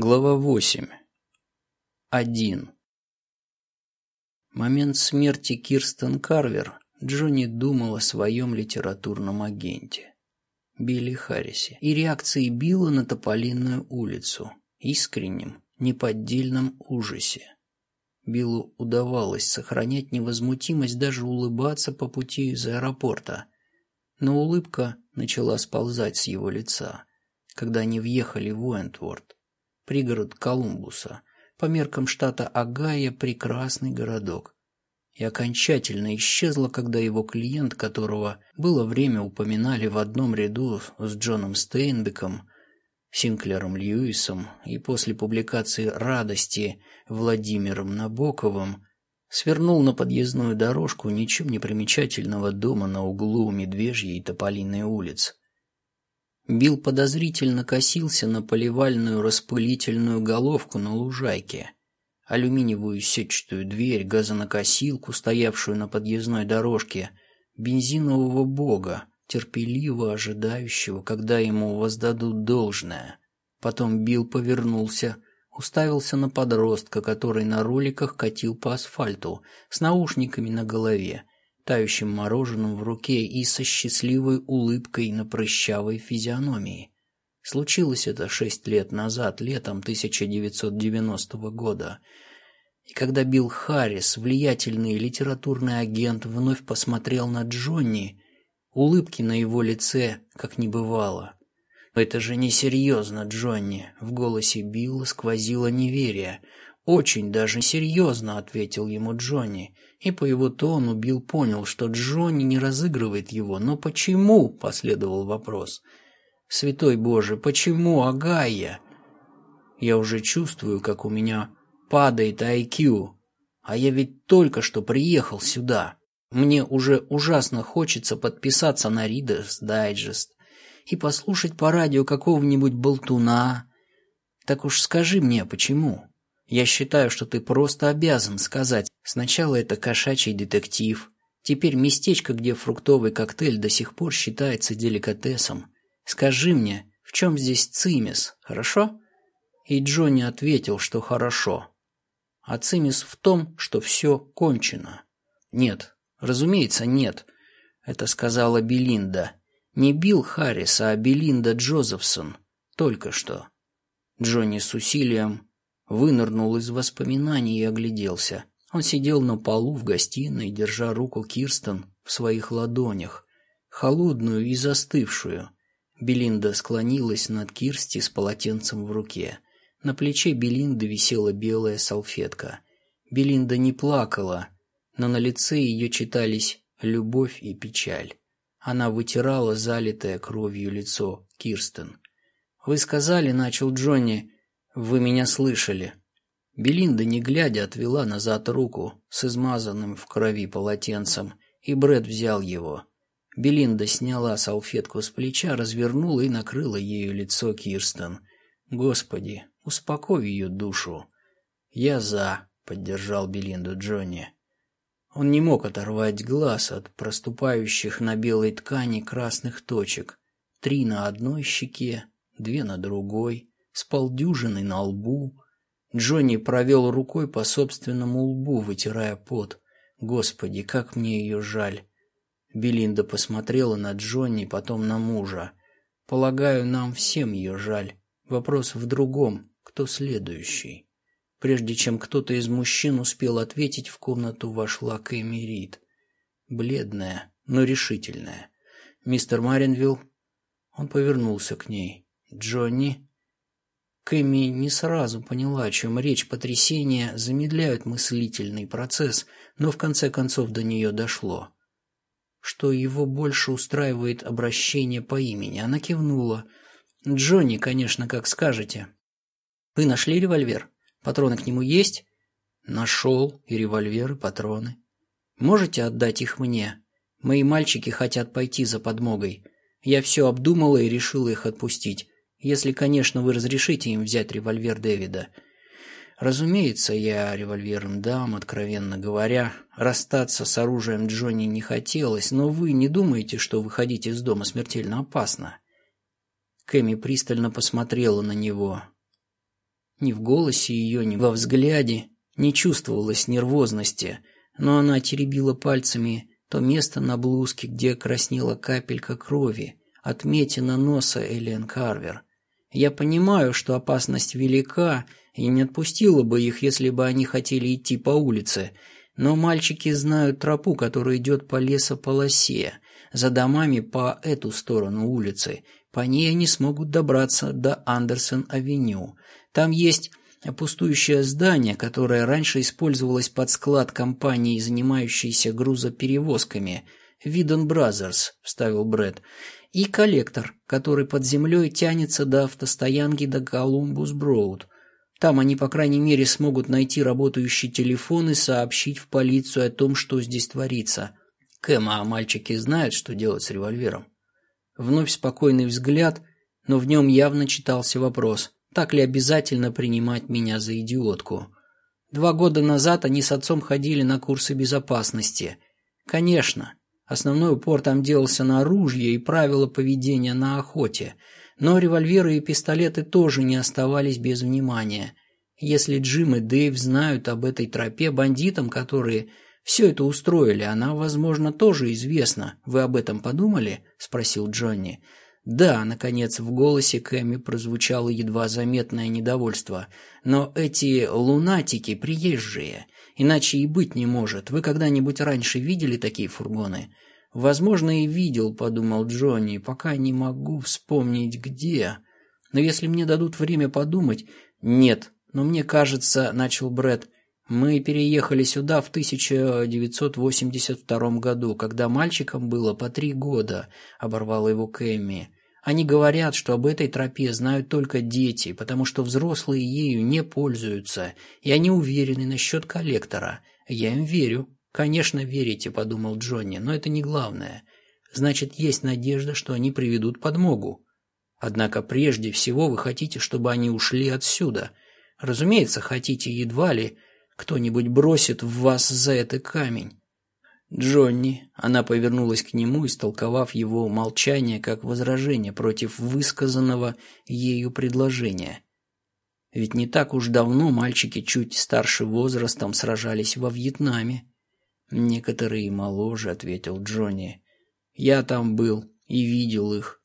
Глава 8. 1. Момент смерти Кирстен Карвер Джонни думал о своем литературном агенте, Билли Харрисе, и реакции Билла на Тополинную улицу, искреннем, неподдельном ужасе. Биллу удавалось сохранять невозмутимость, даже улыбаться по пути из аэропорта, но улыбка начала сползать с его лица, когда они въехали в Уэнтворд пригород Колумбуса, по меркам штата Огайо прекрасный городок. И окончательно исчезла, когда его клиент, которого было время упоминали в одном ряду с Джоном Стейнбеком, Синклером Льюисом и после публикации «Радости» Владимиром Набоковым, свернул на подъездную дорожку ничем не примечательного дома на углу Медвежьей и Тополиной улиц. Билл подозрительно косился на поливальную распылительную головку на лужайке, алюминиевую сетчатую дверь, газонокосилку, стоявшую на подъездной дорожке, бензинового бога, терпеливо ожидающего, когда ему воздадут должное. Потом Билл повернулся, уставился на подростка, который на роликах катил по асфальту с наушниками на голове тающим мороженым в руке и со счастливой улыбкой на прыщавой физиономии. Случилось это шесть лет назад, летом 1990 года. И когда Билл Харрис, влиятельный литературный агент, вновь посмотрел на Джонни, улыбки на его лице как не бывало. «Это же несерьезно, Джонни!» В голосе Билла сквозило неверие. «Очень даже серьезно», — ответил ему Джонни. И по его тону Билл понял, что Джонни не разыгрывает его. «Но почему?» — последовал вопрос. «Святой Боже, почему Агая?» «Я уже чувствую, как у меня падает IQ. А я ведь только что приехал сюда. Мне уже ужасно хочется подписаться на Reader's Digest и послушать по радио какого-нибудь болтуна. Так уж скажи мне, почему?» Я считаю, что ты просто обязан сказать. Сначала это кошачий детектив. Теперь местечко, где фруктовый коктейль до сих пор считается деликатесом. Скажи мне, в чем здесь цимис, хорошо?» И Джонни ответил, что хорошо. А цимис в том, что все кончено. «Нет, разумеется, нет», — это сказала Белинда. Не Билл Харрис, а Белинда Джозефсон. Только что. Джонни с усилием Вынырнул из воспоминаний и огляделся. Он сидел на полу в гостиной, держа руку Кирстен в своих ладонях, холодную и застывшую. Белинда склонилась над Кирсти с полотенцем в руке. На плече Белинды висела белая салфетка. Белинда не плакала, но на лице ее читались любовь и печаль. Она вытирала залитое кровью лицо Кирстен. «Вы сказали, — начал Джонни, «Вы меня слышали». Белинда, не глядя, отвела назад руку с измазанным в крови полотенцем, и Бред взял его. Белинда сняла салфетку с плеча, развернула и накрыла ею лицо Кирстен. «Господи, успокой ее душу». «Я за», — поддержал Белинду Джонни. Он не мог оторвать глаз от проступающих на белой ткани красных точек. Три на одной щеке, две на другой с полдюжиной на лбу. Джонни провел рукой по собственному лбу, вытирая пот. Господи, как мне ее жаль. Белинда посмотрела на Джонни, потом на мужа. Полагаю, нам всем ее жаль. Вопрос в другом, кто следующий. Прежде чем кто-то из мужчин успел ответить, в комнату вошла Кэми Рид. Бледная, но решительная. «Мистер Маринвилл?» Он повернулся к ней. «Джонни?» Кэмми не сразу поняла, о чем речь. Потрясения замедляют мыслительный процесс, но в конце концов до нее дошло. Что его больше устраивает обращение по имени. Она кивнула. «Джонни, конечно, как скажете». «Вы нашли револьвер? Патроны к нему есть?» «Нашел. И револьвер, и патроны. Можете отдать их мне? Мои мальчики хотят пойти за подмогой. Я все обдумала и решила их отпустить. Если, конечно, вы разрешите им взять револьвер Дэвида. Разумеется, я револьвером дам, откровенно говоря. Расстаться с оружием Джонни не хотелось, но вы не думаете, что выходить из дома смертельно опасно? Кэми пристально посмотрела на него. Ни в голосе ее, ни во взгляде не чувствовалось нервозности, но она теребила пальцами то место на блузке, где краснела капелька крови, отметина носа Элен Карвер. Я понимаю, что опасность велика, и не отпустила бы их, если бы они хотели идти по улице, но мальчики знают тропу, которая идет по лесополосе, за домами по эту сторону улицы. По ней они смогут добраться до Андерсон-авеню. Там есть пустующее здание, которое раньше использовалось под склад компании, занимающейся грузоперевозками. «Видон Бразерс», — вставил Брэд, — «и коллектор, который под землей тянется до автостоянки до Колумбус-Броуд». Там они, по крайней мере, смогут найти работающий телефон и сообщить в полицию о том, что здесь творится. Кэм, а мальчики знают, что делать с револьвером? Вновь спокойный взгляд, но в нем явно читался вопрос, так ли обязательно принимать меня за идиотку. Два года назад они с отцом ходили на курсы безопасности. Конечно, основной упор там делался на оружие и правила поведения на охоте – но револьверы и пистолеты тоже не оставались без внимания. Если Джим и Дэйв знают об этой тропе бандитам, которые все это устроили, она, возможно, тоже известна. Вы об этом подумали? спросил Джонни. Да, наконец, в голосе Кэми прозвучало едва заметное недовольство. Но эти лунатики приезжие. Иначе и быть не может. Вы когда-нибудь раньше видели такие фургоны? Возможно, и видел, подумал Джонни, пока не могу вспомнить где. Но если мне дадут время подумать... Нет, но мне кажется, начал Бред, мы переехали сюда в 1982 году, когда мальчикам было по три года, оборвала его Кэмми. Они говорят, что об этой тропе знают только дети, потому что взрослые ею не пользуются, и они уверены насчет коллектора. Я им верю. «Конечно, верите», — подумал Джонни, — «но это не главное. Значит, есть надежда, что они приведут подмогу. Однако прежде всего вы хотите, чтобы они ушли отсюда. Разумеется, хотите едва ли кто-нибудь бросит в вас за это камень». «Джонни», — она повернулась к нему, истолковав его молчание как возражение против высказанного ею предложения. Ведь не так уж давно мальчики чуть старше возрастом сражались во Вьетнаме. «Некоторые моложе», — ответил Джонни. «Я там был и видел их».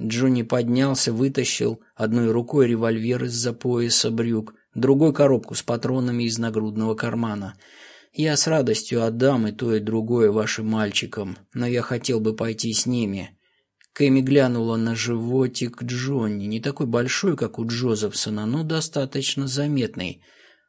Джонни поднялся, вытащил одной рукой револьвер из-за пояса брюк, другой коробку с патронами из нагрудного кармана. «Я с радостью отдам и то, и другое вашим мальчикам, но я хотел бы пойти с ними». Кэми глянула на животик Джонни, не такой большой, как у Джозефсона, но достаточно заметный.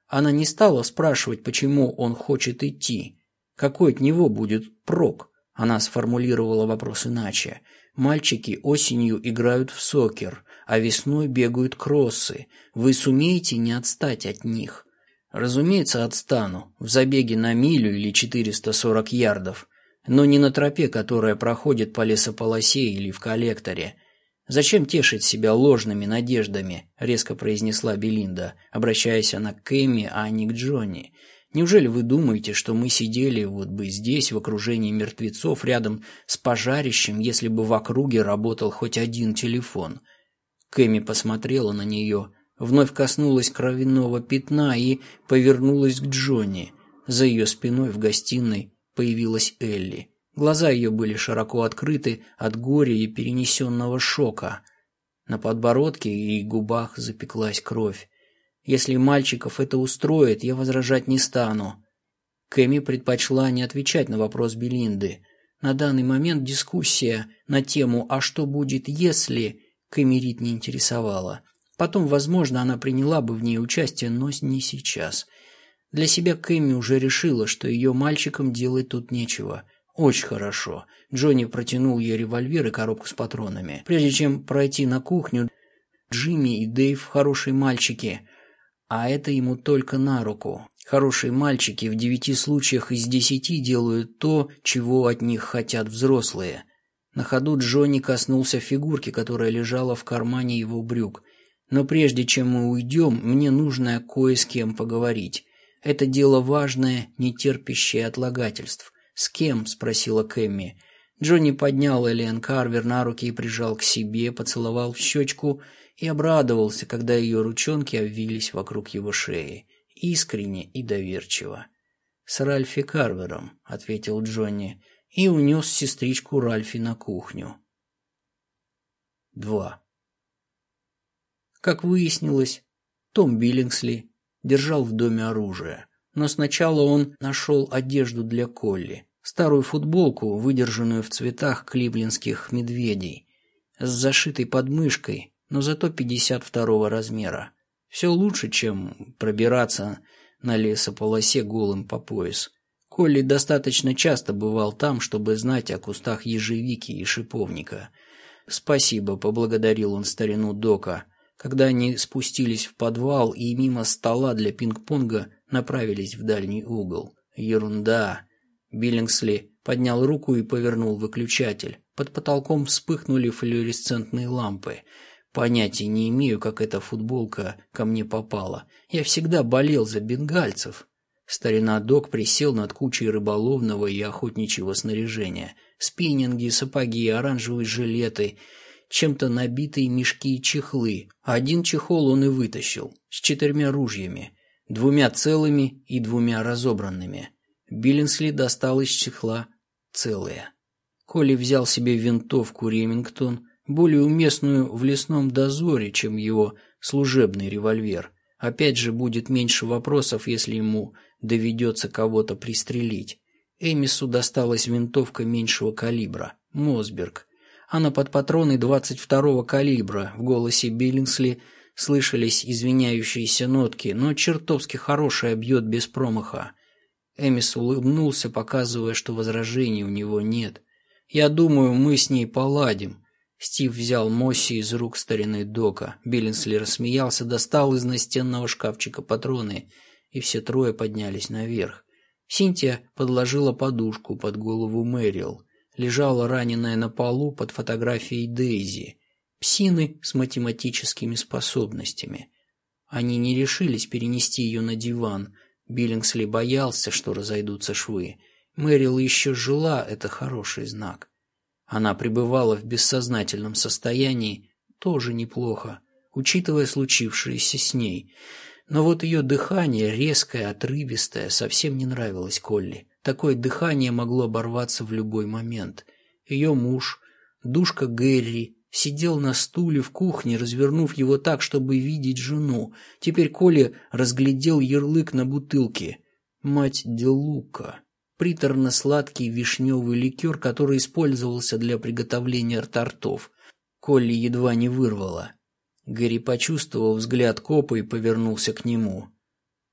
Она не стала спрашивать, почему он хочет идти. Какой от него будет прок? Она сформулировала вопрос иначе. Мальчики осенью играют в сокер, а весной бегают кроссы. Вы сумеете не отстать от них? Разумеется, отстану. В забеге на милю или 440 ярдов. Но не на тропе, которая проходит по лесополосе или в коллекторе. «Зачем тешить себя ложными надеждами?» – резко произнесла Белинда, обращаясь она к Эми, а не к Джонни. Неужели вы думаете, что мы сидели вот бы здесь, в окружении мертвецов, рядом с пожарищем, если бы в округе работал хоть один телефон? Кэми посмотрела на нее, вновь коснулась кровяного пятна и повернулась к Джонни. За ее спиной в гостиной появилась Элли. Глаза ее были широко открыты от горя и перенесенного шока. На подбородке и губах запеклась кровь. Если мальчиков это устроит, я возражать не стану. Кэми предпочла не отвечать на вопрос Белинды. На данный момент дискуссия на тему «А что будет, если...» Кэми Рид не интересовала. Потом, возможно, она приняла бы в ней участие, но не сейчас. Для себя Кэми уже решила, что ее мальчикам делать тут нечего. Очень хорошо. Джонни протянул ей револьвер и коробку с патронами. Прежде чем пройти на кухню, Джимми и Дэйв хорошие мальчики а это ему только на руку. Хорошие мальчики в девяти случаях из десяти делают то, чего от них хотят взрослые. На ходу Джонни коснулся фигурки, которая лежала в кармане его брюк. «Но прежде чем мы уйдем, мне нужно кое с кем поговорить. Это дело важное, не терпящее отлагательств». «С кем?» – спросила Кэмми. Джонни поднял Элиан Карвер на руки и прижал к себе, поцеловал в щечку и обрадовался, когда ее ручонки обвились вокруг его шеи, искренне и доверчиво. «С Ральфи Карвером», — ответил Джонни, и унес сестричку Ральфи на кухню. 2. Как выяснилось, Том Биллингсли держал в доме оружие, но сначала он нашел одежду для Колли, старую футболку, выдержанную в цветах кливлендских медведей, с зашитой подмышкой, но зато 52 размера. Все лучше, чем пробираться на лесополосе голым по пояс. Колли достаточно часто бывал там, чтобы знать о кустах ежевики и шиповника. «Спасибо», — поблагодарил он старину Дока, когда они спустились в подвал и мимо стола для пинг-понга направились в дальний угол. «Ерунда!» Биллингсли поднял руку и повернул выключатель. Под потолком вспыхнули флуоресцентные лампы. Понятия не имею, как эта футболка ко мне попала. Я всегда болел за бенгальцев. Старина Док присел над кучей рыболовного и охотничьего снаряжения. Спиннинги, сапоги, оранжевые жилеты, чем-то набитые мешки и чехлы. Один чехол он и вытащил, с четырьмя ружьями, двумя целыми и двумя разобранными. Биллинсли достал из чехла целые. Коли взял себе винтовку Ремингтон, более уместную в лесном дозоре, чем его служебный револьвер. Опять же, будет меньше вопросов, если ему доведется кого-то пристрелить. Эмису досталась винтовка меньшего калибра, Мосберг. Она под патроны 22-го калибра. В голосе Биллингсли слышались извиняющиеся нотки, но чертовски хорошая бьет без промаха. Эмис улыбнулся, показывая, что возражений у него нет. «Я думаю, мы с ней поладим». Стив взял Мосси из рук старины Дока. Биллинсли рассмеялся, достал из настенного шкафчика патроны – и все трое поднялись наверх. Синтия подложила подушку под голову Мэрил. Лежала раненая на полу под фотографией Дейзи. Псины с математическими способностями. Они не решились перенести ее на диван. Биллингсли боялся, что разойдутся швы. Мэрил еще жила, это хороший знак. Она пребывала в бессознательном состоянии, тоже неплохо, учитывая случившееся с ней. Но вот ее дыхание, резкое, отрывистое, совсем не нравилось Колли. Такое дыхание могло оборваться в любой момент. Ее муж, душка Гэри, сидел на стуле в кухне, развернув его так, чтобы видеть жену. Теперь Коля разглядел ярлык на бутылке. «Мать Делука». Приторно-сладкий вишневый ликер, который использовался для приготовления тортов. Колли едва не вырвала. Гэри почувствовал взгляд копа и повернулся к нему.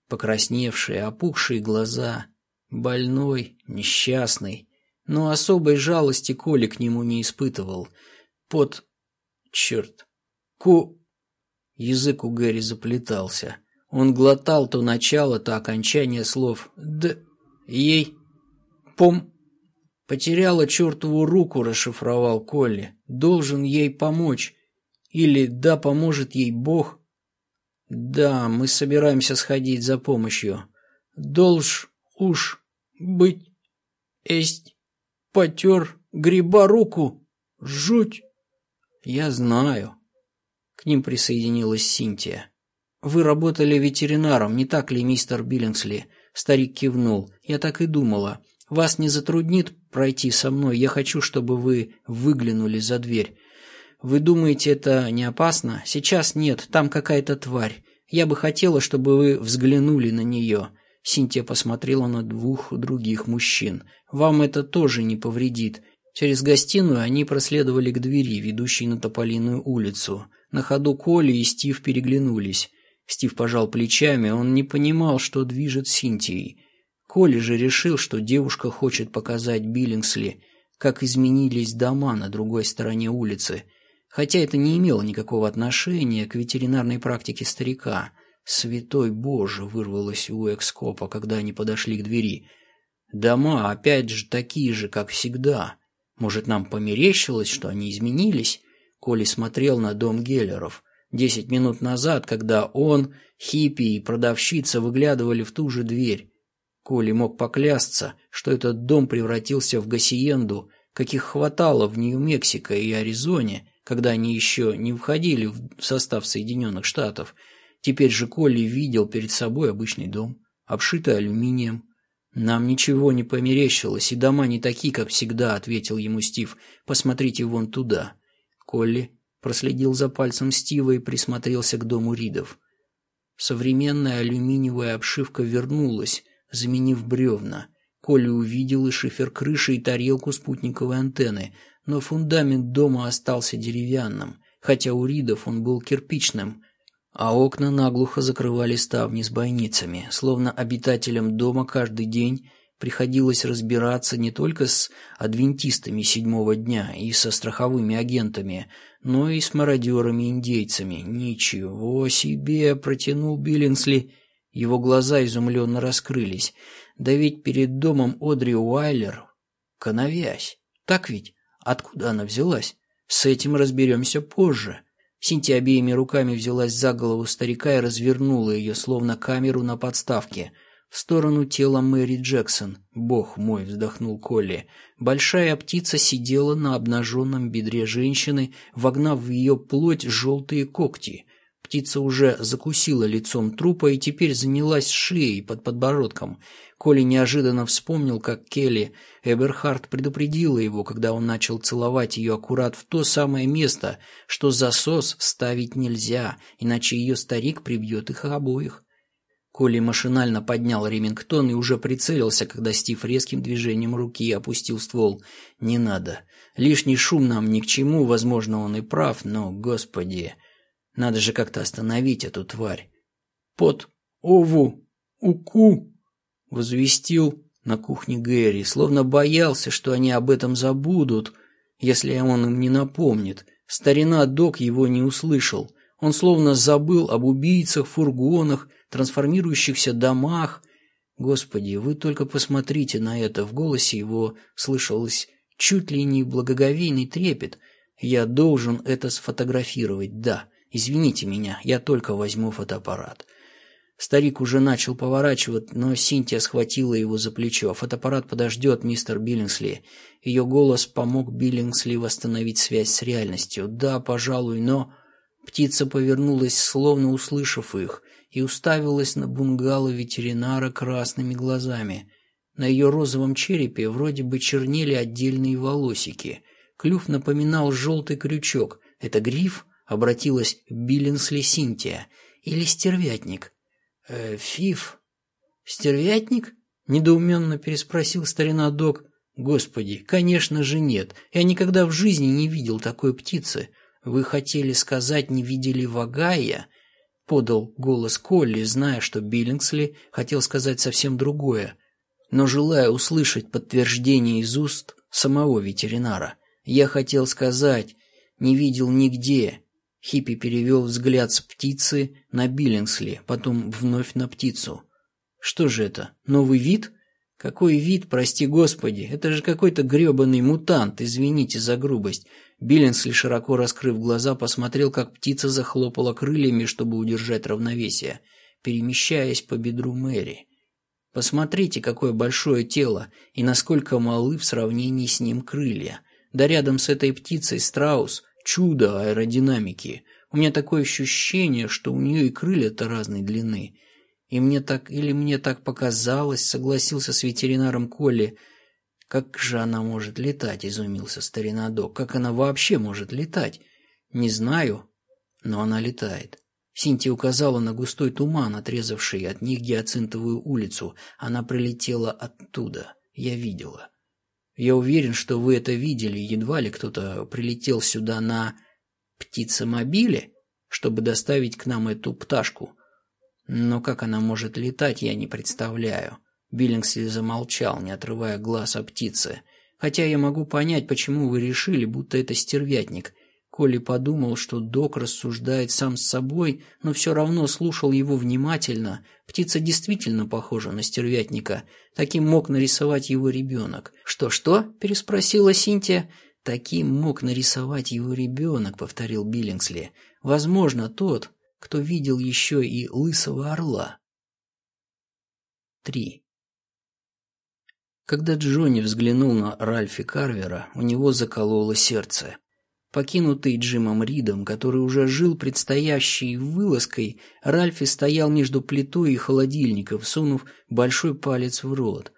Покрасневшие, опухшие глаза, больной, несчастный, но особой жалости Коли к нему не испытывал. Под... черт... Ку... Язык у Гэри заплетался. Он глотал то начало, то окончание слов «д», «ей», «пом». Потеряла чертову руку, расшифровал Колли. Должен ей помочь. Или «да, поможет ей Бог». Да, мы собираемся сходить за помощью. Долж уж быть эсть потер гриба руку. Жуть. Я знаю. К ним присоединилась Синтия. Вы работали ветеринаром, не так ли, мистер Биллингсли? Старик кивнул. Я так и думала. Вас не затруднит пройти со мной. Я хочу, чтобы вы выглянули за дверь. Вы думаете, это не опасно? Сейчас нет, там какая-то тварь. Я бы хотела, чтобы вы взглянули на нее». Синтия посмотрела на двух других мужчин. «Вам это тоже не повредит». Через гостиную они проследовали к двери, ведущей на Тополиную улицу. На ходу Коли и Стив переглянулись. Стив пожал плечами, он не понимал, что движет Синтией. Коли же решил, что девушка хочет показать Биллингсли, как изменились дома на другой стороне улицы – хотя это не имело никакого отношения к ветеринарной практике старика. «Святой Боже!» — вырвалось у экскопа, когда они подошли к двери. «Дома опять же такие же, как всегда. Может, нам померещилось, что они изменились?» Коли смотрел на дом Геллеров. Десять минут назад, когда он, хиппи и продавщица выглядывали в ту же дверь. Коли мог поклясться, что этот дом превратился в гасиенду, каких хватало в Нью-Мексико и Аризоне, когда они еще не входили в состав Соединенных Штатов. Теперь же Колли видел перед собой обычный дом, обшитый алюминием. «Нам ничего не померещилось, и дома не такие, как всегда», — ответил ему Стив. «Посмотрите вон туда». Колли проследил за пальцем Стива и присмотрелся к дому Ридов. Современная алюминиевая обшивка вернулась, заменив бревна. Коля увидел и шифер крыши, и тарелку спутниковой антенны, но фундамент дома остался деревянным, хотя у Ридов он был кирпичным, а окна наглухо закрывали ставни с бойницами, словно обитателям дома каждый день приходилось разбираться не только с адвентистами седьмого дня и со страховыми агентами, но и с мародерами-индейцами. «Ничего себе!» — протянул Биллингсли. Его глаза изумленно раскрылись. «Да ведь перед домом Одри Уайлер коновязь. Так ведь? Откуда она взялась? С этим разберемся позже». Синтия обеими руками взялась за голову старика и развернула ее, словно камеру на подставке — в сторону тела Мэри Джексон. «Бог мой!» — вздохнул Колли. Большая птица сидела на обнаженном бедре женщины, вогнав в ее плоть желтые когти. Птица уже закусила лицом трупа и теперь занялась шеей под подбородком. Коли неожиданно вспомнил, как Келли Эберхард предупредила его, когда он начал целовать ее аккурат в то самое место, что засос ставить нельзя, иначе ее старик прибьет их обоих. Коли машинально поднял Ремингтон и уже прицелился, когда Стив резким движением руки опустил ствол. «Не надо. Лишний шум нам ни к чему, возможно, он и прав, но, господи, надо же как-то остановить эту тварь». «Под ову уку!» — возвестил на кухне Гэри, словно боялся, что они об этом забудут, если он им не напомнит. Старина Док его не услышал. Он словно забыл об убийцах, фургонах, трансформирующихся домах. Господи, вы только посмотрите на это. В голосе его слышалось чуть ли не благоговейный трепет. Я должен это сфотографировать, да. Извините меня, я только возьму фотоаппарат. Старик уже начал поворачивать, но Синтия схватила его за плечо. «Фотоаппарат подождет, мистер Биллингсли». Ее голос помог Биллингсли восстановить связь с реальностью. «Да, пожалуй, но...» Птица повернулась, словно услышав их и уставилась на бунгало ветеринара красными глазами. На ее розовом черепе вроде бы чернели отдельные волосики. Клюв напоминал желтый крючок. «Это гриф?» — обратилась Биллинсли Синтия. «Или стервятник?» «Э, «Фиф?» «Стервятник?» — недоуменно переспросил старина док. «Господи, конечно же нет. Я никогда в жизни не видел такой птицы. Вы хотели сказать, не видели вагая?» подал голос Колли, зная, что Биллингсли хотел сказать совсем другое, но желая услышать подтверждение из уст самого ветеринара. «Я хотел сказать, не видел нигде». Хиппи перевел взгляд с птицы на Биллингсли, потом вновь на птицу. «Что же это? Новый вид?» «Какой вид, прости господи? Это же какой-то гребаный мутант, извините за грубость. Биллинсли, широко раскрыв глаза, посмотрел, как птица захлопала крыльями, чтобы удержать равновесие, перемещаясь по бедру Мэри. Посмотрите, какое большое тело и насколько малы в сравнении с ним крылья. Да рядом с этой птицей страус – чудо аэродинамики. У меня такое ощущение, что у нее и крылья-то разной длины. И мне так, или мне так показалось, согласился с ветеринаром Колли – «Как же она может летать?» – изумился старина Док. «Как она вообще может летать?» «Не знаю, но она летает». Синтия указала на густой туман, отрезавший от них гиацинтовую улицу. Она прилетела оттуда. Я видела. Я уверен, что вы это видели. Едва ли кто-то прилетел сюда на птицемобиле, чтобы доставить к нам эту пташку. Но как она может летать, я не представляю. Биллингсли замолчал, не отрывая глаз от птицы. «Хотя я могу понять, почему вы решили, будто это стервятник». Коли подумал, что док рассуждает сам с собой, но все равно слушал его внимательно. Птица действительно похожа на стервятника. Таким мог нарисовать его ребенок. «Что-что?» – переспросила Синтия. «Таким мог нарисовать его ребенок», – повторил Биллингсли. «Возможно, тот, кто видел еще и лысого орла». Три. Когда Джонни взглянул на Ральфи Карвера, у него закололо сердце. Покинутый Джимом Ридом, который уже жил предстоящей вылазкой, Ральфи стоял между плитой и холодильником, сунув большой палец в рот.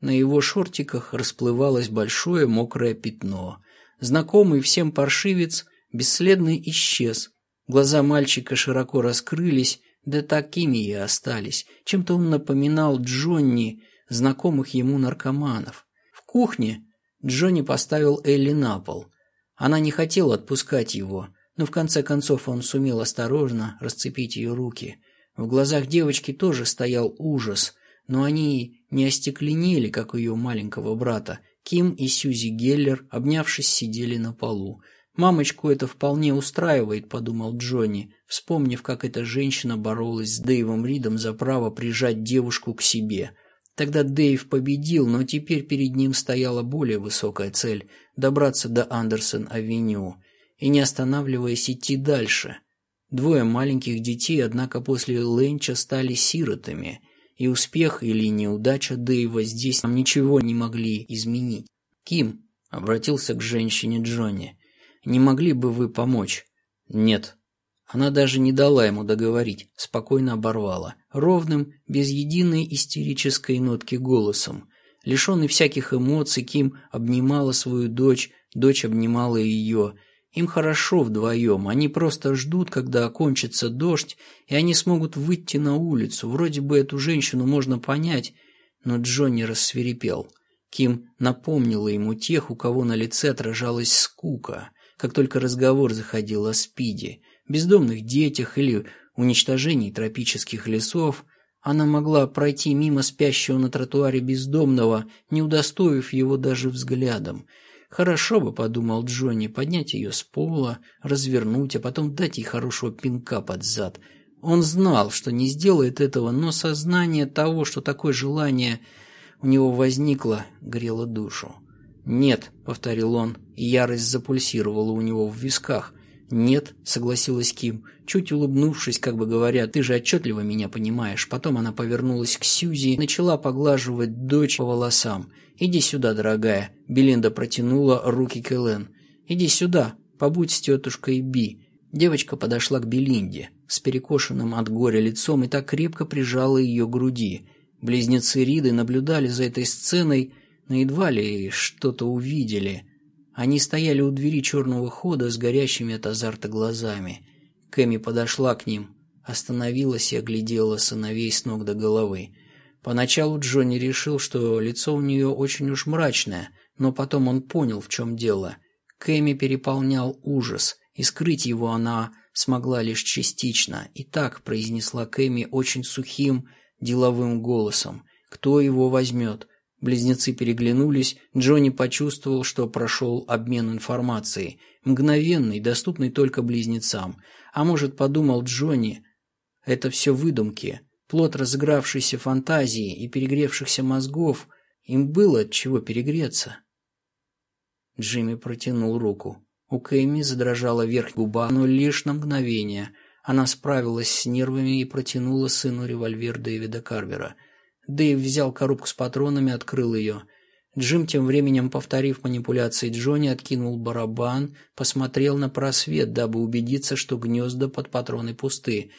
На его шортиках расплывалось большое мокрое пятно. Знакомый всем паршивец бесследно исчез. Глаза мальчика широко раскрылись, да такими и остались. Чем-то он напоминал Джонни, знакомых ему наркоманов. В кухне Джонни поставил Элли на пол. Она не хотела отпускать его, но в конце концов он сумел осторожно расцепить ее руки. В глазах девочки тоже стоял ужас, но они не остекленели, как у ее маленького брата. Ким и Сьюзи Геллер, обнявшись, сидели на полу. «Мамочку это вполне устраивает», — подумал Джонни, вспомнив, как эта женщина боролась с Дэйвом Ридом за право прижать девушку к себе. Тогда Дэйв победил, но теперь перед ним стояла более высокая цель – добраться до Андерсон-авеню и, не останавливаясь, идти дальше. Двое маленьких детей, однако, после Ленча стали сиротами – и успех или неудача Дэйва здесь нам ничего не могли изменить. «Ким», — обратился к женщине Джонни, — «не могли бы вы помочь?» «Нет». Она даже не дала ему договорить, спокойно оборвала, ровным, без единой истерической нотки голосом. Лишенный всяких эмоций, Ким обнимала свою дочь, дочь обнимала ее — им хорошо вдвоем, они просто ждут, когда окончится дождь, и они смогут выйти на улицу. Вроде бы эту женщину можно понять, но Джонни рассверепел. Ким напомнила ему тех, у кого на лице отражалась скука, как только разговор заходил о спиде, бездомных детях или уничтожении тропических лесов. Она могла пройти мимо спящего на тротуаре бездомного, не удостоив его даже взглядом – Хорошо бы, подумал Джонни, поднять ее с пола, развернуть, а потом дать ей хорошего пинка под зад. Он знал, что не сделает этого, но сознание того, что такое желание у него возникло, грело душу. «Нет», — повторил он, и ярость запульсировала у него в висках. «Нет», — согласилась Ким, чуть улыбнувшись, как бы говоря, «ты же отчетливо меня понимаешь». Потом она повернулась к Сьюзи и начала поглаживать дочь по волосам. «Иди сюда, дорогая», — Белинда протянула руки к Элен. «Иди сюда, побудь с тетушкой Би». Девочка подошла к Белинде с перекошенным от горя лицом и так крепко прижала ее к груди. Близнецы Риды наблюдали за этой сценой, но едва ли что-то увидели — они стояли у двери черного хода с горящими от азарта глазами. Кэми подошла к ним, остановилась и оглядела сыновей с ног до головы. Поначалу Джонни решил, что лицо у нее очень уж мрачное, но потом он понял, в чем дело. Кэми переполнял ужас, и скрыть его она смогла лишь частично. И так произнесла Кэми очень сухим, деловым голосом. «Кто его возьмет? Близнецы переглянулись, Джонни почувствовал, что прошел обмен информацией, мгновенный, доступный только близнецам. А может, подумал Джонни, это все выдумки, плод разыгравшейся фантазии и перегревшихся мозгов, им было от чего перегреться. Джимми протянул руку. У Кэми задрожала верх губа, но лишь на мгновение. Она справилась с нервами и протянула сыну револьвер Дэвида Карвера – Дэйв взял коробку с патронами, открыл ее. Джим, тем временем повторив манипуляции Джонни, откинул барабан, посмотрел на просвет, дабы убедиться, что гнезда под патроны пусты.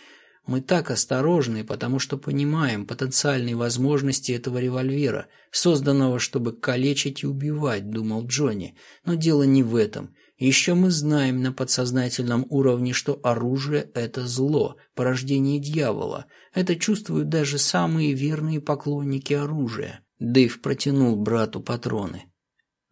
Мы так осторожны, потому что понимаем потенциальные возможности этого револьвера, созданного, чтобы калечить и убивать, думал Джонни. Но дело не в этом. Еще мы знаем на подсознательном уровне, что оружие – это зло, порождение дьявола. Это чувствуют даже самые верные поклонники оружия. Дэйв протянул брату патроны.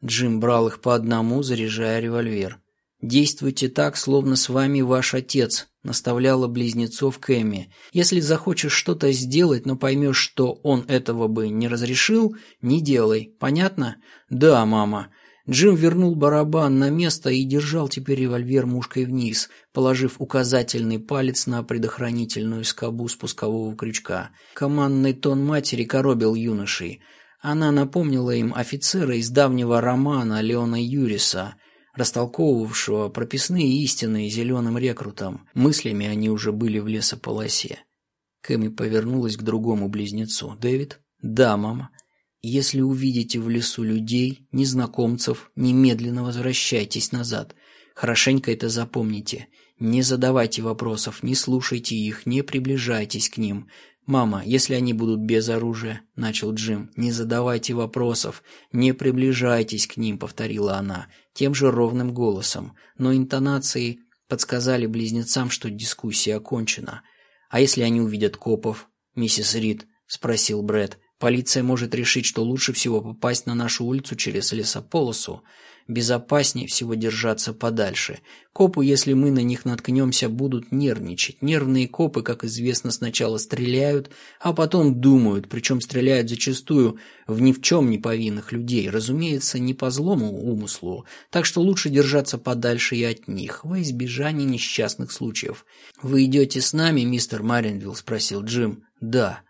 Джим брал их по одному, заряжая револьвер. «Действуйте так, словно с вами ваш отец», – наставляла близнецов Кэми. «Если захочешь что-то сделать, но поймешь, что он этого бы не разрешил, не делай. Понятно?» «Да, мама». Джим вернул барабан на место и держал теперь револьвер мушкой вниз, положив указательный палец на предохранительную скобу спускового крючка. Командный тон матери коробил юношей. Она напомнила им офицера из давнего романа Леона Юриса, растолковывавшего прописные истины зеленым рекрутам. Мыслями они уже были в лесополосе. Кэми повернулась к другому близнецу. «Дэвид?» «Да, мама». Если увидите в лесу людей, незнакомцев, немедленно возвращайтесь назад. Хорошенько это запомните. Не задавайте вопросов, не слушайте их, не приближайтесь к ним. «Мама, если они будут без оружия», — начал Джим, — «не задавайте вопросов, не приближайтесь к ним», — повторила она, тем же ровным голосом, но интонации подсказали близнецам, что дискуссия окончена. «А если они увидят копов?» «Миссис Рид», — спросил Брэд, — «полиция может решить, что лучше всего попасть на нашу улицу через лесополосу безопаснее всего держаться подальше. Копы, если мы на них наткнемся, будут нервничать. Нервные копы, как известно, сначала стреляют, а потом думают, причем стреляют зачастую в ни в чем не повинных людей, разумеется, не по злому умыслу, так что лучше держаться подальше и от них, во избежание несчастных случаев. «Вы идете с нами, мистер Маринвилл?» – спросил Джим. «Да».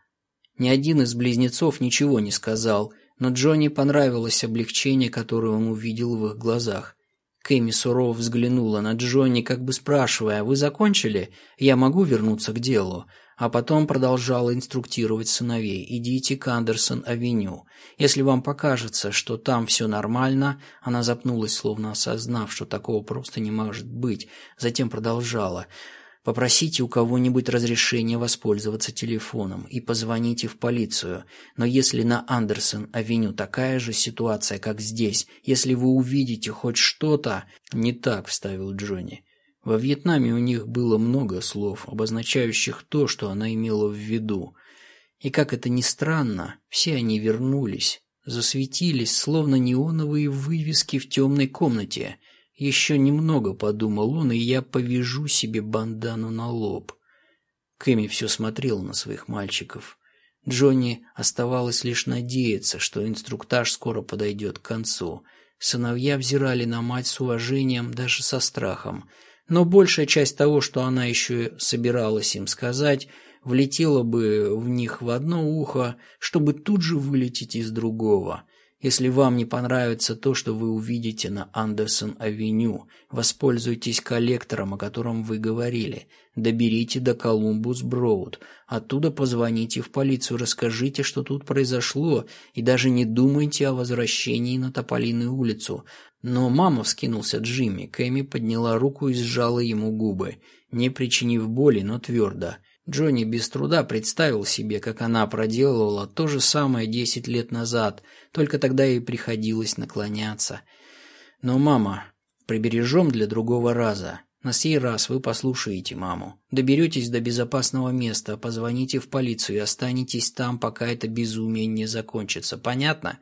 Ни один из близнецов ничего не сказал – но Джонни понравилось облегчение, которое он увидел в их глазах. Кэми сурово взглянула на Джонни, как бы спрашивая, «Вы закончили? Я могу вернуться к делу?» А потом продолжала инструктировать сыновей, «Идите к Андерсон-авеню. Если вам покажется, что там все нормально...» Она запнулась, словно осознав, что такого просто не может быть. Затем продолжала, Попросите у кого-нибудь разрешения воспользоваться телефоном и позвоните в полицию. Но если на Андерсон-авеню такая же ситуация, как здесь, если вы увидите хоть что-то... Не так, вставил Джонни. Во Вьетнаме у них было много слов, обозначающих то, что она имела в виду. И как это ни странно, все они вернулись, засветились, словно неоновые вывески в темной комнате – еще немного, подумал он, и я повяжу себе бандану на лоб. Кэми все смотрел на своих мальчиков. Джонни оставалось лишь надеяться, что инструктаж скоро подойдет к концу. Сыновья взирали на мать с уважением, даже со страхом. Но большая часть того, что она еще собиралась им сказать, влетела бы в них в одно ухо, чтобы тут же вылететь из другого. Если вам не понравится то, что вы увидите на Андерсон-авеню, воспользуйтесь коллектором, о котором вы говорили. Доберите до Колумбус-Броуд. Оттуда позвоните в полицию, расскажите, что тут произошло, и даже не думайте о возвращении на Тополиную улицу. Но мама вскинулся Джимми. Кэми подняла руку и сжала ему губы, не причинив боли, но твердо. Джонни без труда представил себе, как она проделывала то же самое десять лет назад, только тогда ей приходилось наклоняться. Но, мама, прибережем для другого раза. На сей раз вы послушаете маму. Доберетесь до безопасного места, позвоните в полицию и останетесь там, пока это безумие не закончится. Понятно?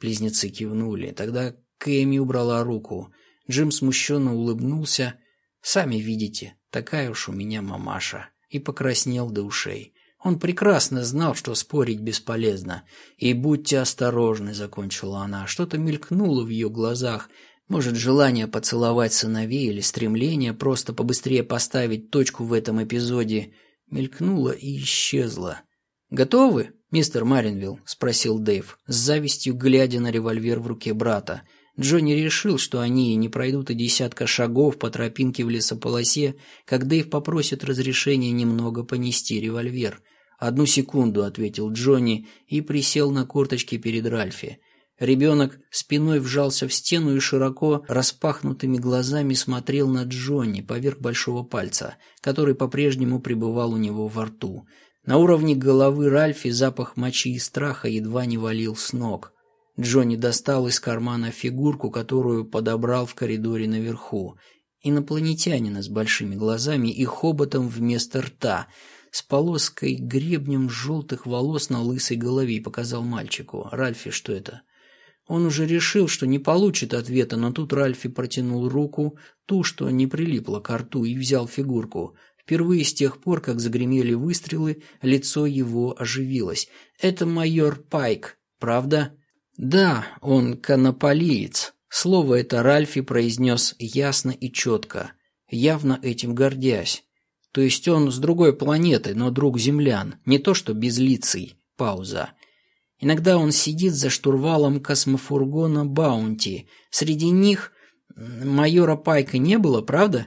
Близнецы кивнули. Тогда Кэми убрала руку. Джим смущенно улыбнулся. «Сами видите, такая уж у меня мамаша» и покраснел до ушей. Он прекрасно знал, что спорить бесполезно. «И будьте осторожны», — закончила она. Что-то мелькнуло в ее глазах. Может, желание поцеловать сыновей или стремление просто побыстрее поставить точку в этом эпизоде мелькнуло и исчезло. «Готовы, мистер Маринвилл?» — спросил Дэйв, с завистью глядя на револьвер в руке брата. Джонни решил, что они не пройдут и десятка шагов по тропинке в лесополосе, как Дэйв попросит разрешения немного понести револьвер. «Одну секунду», — ответил Джонни и присел на корточки перед Ральфи. Ребенок спиной вжался в стену и широко распахнутыми глазами смотрел на Джонни поверх большого пальца, который по-прежнему пребывал у него во рту. На уровне головы Ральфи запах мочи и страха едва не валил с ног. Джонни достал из кармана фигурку, которую подобрал в коридоре наверху. Инопланетянина с большими глазами и хоботом вместо рта, с полоской гребнем желтых волос на лысой голове, и показал мальчику. «Ральфи, что это?» Он уже решил, что не получит ответа, но тут Ральфи протянул руку, ту, что не прилипла к рту, и взял фигурку. Впервые с тех пор, как загремели выстрелы, лицо его оживилось. «Это майор Пайк, правда?» «Да, он конополиец». Слово это Ральфи произнес ясно и четко, явно этим гордясь. То есть он с другой планеты, но друг землян, не то что безлицый. Пауза. Иногда он сидит за штурвалом космофургона «Баунти». Среди них майора Пайка не было, правда?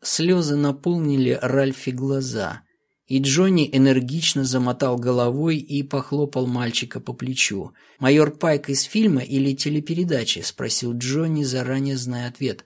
Слезы наполнили Ральфи глаза. И Джонни энергично замотал головой и похлопал мальчика по плечу. «Майор Пайк из фильма или телепередачи?» – спросил Джонни, заранее зная ответ.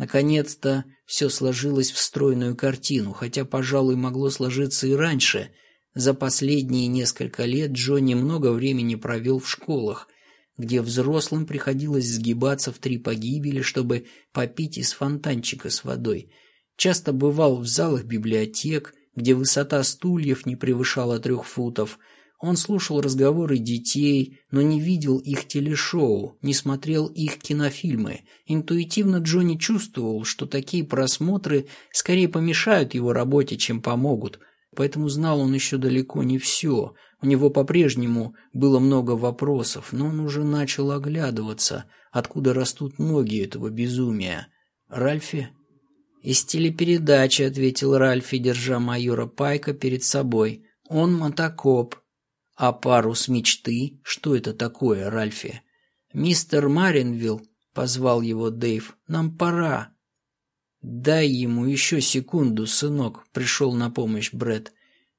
Наконец-то все сложилось в стройную картину, хотя, пожалуй, могло сложиться и раньше. За последние несколько лет Джонни много времени провел в школах, где взрослым приходилось сгибаться в три погибели, чтобы попить из фонтанчика с водой. Часто бывал в залах библиотек, где высота стульев не превышала трех футов – он слушал разговоры детей, но не видел их телешоу, не смотрел их кинофильмы. Интуитивно Джонни чувствовал, что такие просмотры скорее помешают его работе, чем помогут. Поэтому знал он еще далеко не все. У него по-прежнему было много вопросов, но он уже начал оглядываться, откуда растут ноги этого безумия. «Ральфи?» «Из телепередачи», — ответил Ральфи, держа майора Пайка перед собой. «Он мотокоп, а парус мечты? Что это такое, Ральфи? Мистер Маринвилл, позвал его Дэйв, нам пора. Дай ему еще секунду, сынок, пришел на помощь Бред.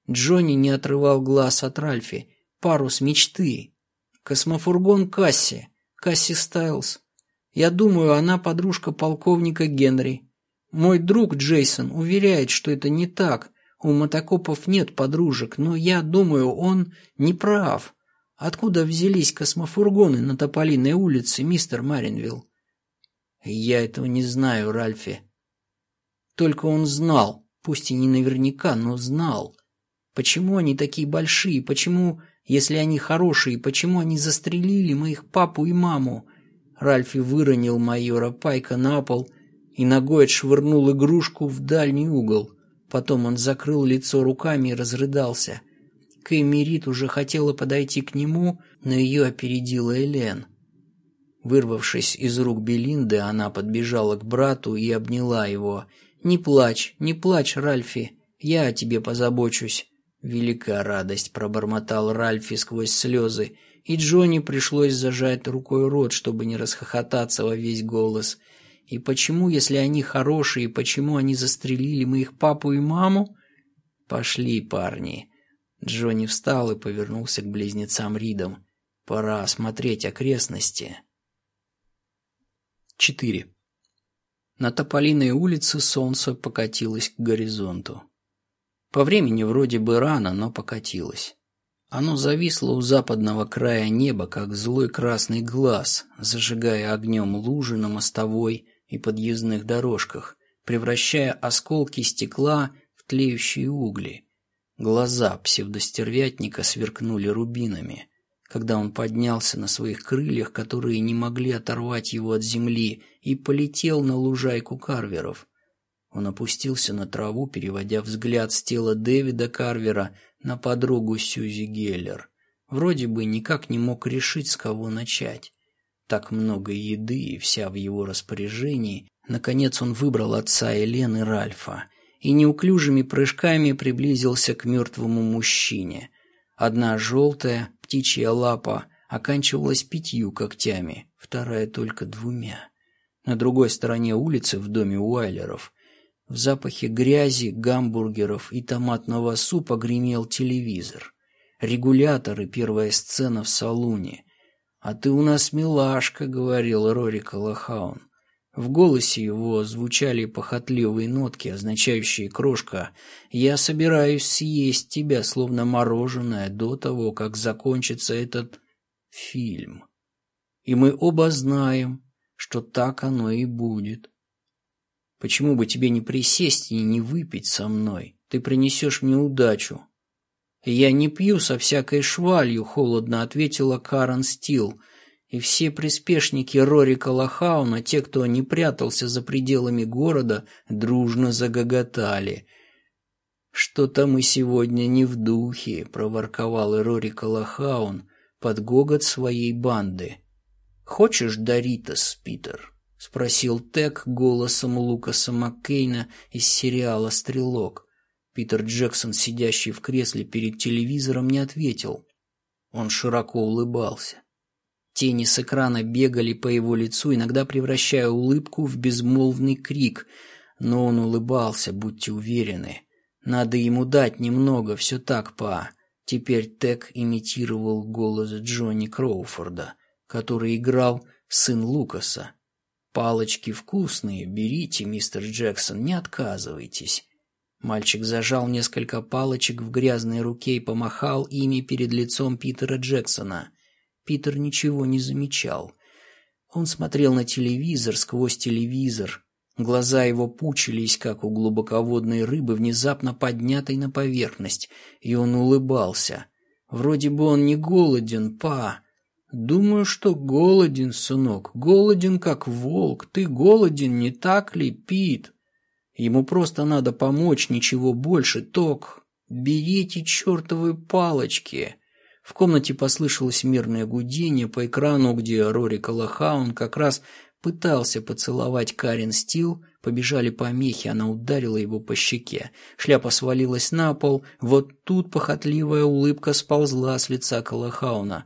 Джонни не отрывал глаз от Ральфи. Парус мечты. Космофургон Касси. Касси Стайлз. Я думаю, она подружка полковника Генри. Мой друг Джейсон уверяет, что это не так, у мотокопов нет подружек, но я думаю, он не прав. Откуда взялись космофургоны на Тополиной улице, мистер Маринвилл? Я этого не знаю, Ральфи. Только он знал, пусть и не наверняка, но знал. Почему они такие большие? Почему, если они хорошие, почему они застрелили моих папу и маму? Ральфи выронил майора Пайка на пол и ногой отшвырнул игрушку в дальний угол. Потом он закрыл лицо руками и разрыдался. Кэмми уже хотела подойти к нему, но ее опередила Элен. Вырвавшись из рук Белинды, она подбежала к брату и обняла его. «Не плачь, не плачь, Ральфи, я о тебе позабочусь». Великая радость пробормотал Ральфи сквозь слезы, и Джонни пришлось зажать рукой рот, чтобы не расхохотаться во весь голос – и почему, если они хорошие, почему они застрелили моих папу и маму? Пошли, парни. Джонни встал и повернулся к близнецам Ридам. Пора осмотреть окрестности. 4. На Тополиной улице солнце покатилось к горизонту. По времени вроде бы рано, но покатилось. Оно зависло у западного края неба, как злой красный глаз, зажигая огнем лужи на мостовой и подъездных дорожках, превращая осколки стекла в тлеющие угли. Глаза псевдостервятника сверкнули рубинами, когда он поднялся на своих крыльях, которые не могли оторвать его от земли, и полетел на лужайку Карверов. Он опустился на траву, переводя взгляд с тела Дэвида Карвера на подругу Сьюзи Геллер. Вроде бы никак не мог решить, с кого начать так много еды и вся в его распоряжении, наконец он выбрал отца Елены Ральфа и неуклюжими прыжками приблизился к мертвому мужчине. Одна желтая птичья лапа оканчивалась пятью когтями, вторая только двумя. На другой стороне улицы, в доме Уайлеров, в запахе грязи, гамбургеров и томатного супа гремел телевизор. Регулятор и первая сцена в салуне – «А ты у нас милашка», — говорил Рори Калахаун. В голосе его звучали похотливые нотки, означающие «крошка». «Я собираюсь съесть тебя, словно мороженое, до того, как закончится этот фильм. И мы оба знаем, что так оно и будет. Почему бы тебе не присесть и не выпить со мной? Ты принесешь мне удачу, «Я не пью со всякой швалью», — холодно ответила Карен Стил. И все приспешники Рорика Лохауна, те, кто не прятался за пределами города, дружно загоготали. «Что-то мы сегодня не в духе», — проворковал Рорик Лохаун под гогот своей банды. «Хочешь Доритас, Питер?» — спросил Тек голосом Лукаса Маккейна из сериала «Стрелок». Питер Джексон, сидящий в кресле перед телевизором, не ответил. Он широко улыбался. Тени с экрана бегали по его лицу, иногда превращая улыбку в безмолвный крик, но он улыбался, будьте уверены. Надо ему дать немного, все так, па. Теперь Тек имитировал голос Джонни Кроуфорда, который играл сын Лукаса. Палочки вкусные, берите, мистер Джексон, не отказывайтесь. Мальчик зажал несколько палочек в грязной руке и помахал ими перед лицом Питера Джексона. Питер ничего не замечал. Он смотрел на телевизор сквозь телевизор. Глаза его пучились, как у глубоководной рыбы, внезапно поднятой на поверхность, и он улыбался. Вроде бы он не голоден, па. Думаю, что голоден, сынок, голоден, как волк. Ты голоден, не так ли, Пит? Ему просто надо помочь, ничего больше, ток. Берите чертовы палочки. В комнате послышалось мирное гудение по экрану, где Рори Калахаун как раз пытался поцеловать Карен Стил, побежали помехи, она ударила его по щеке. Шляпа свалилась на пол, вот тут похотливая улыбка сползла с лица Калахауна.